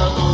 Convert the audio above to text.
Oh,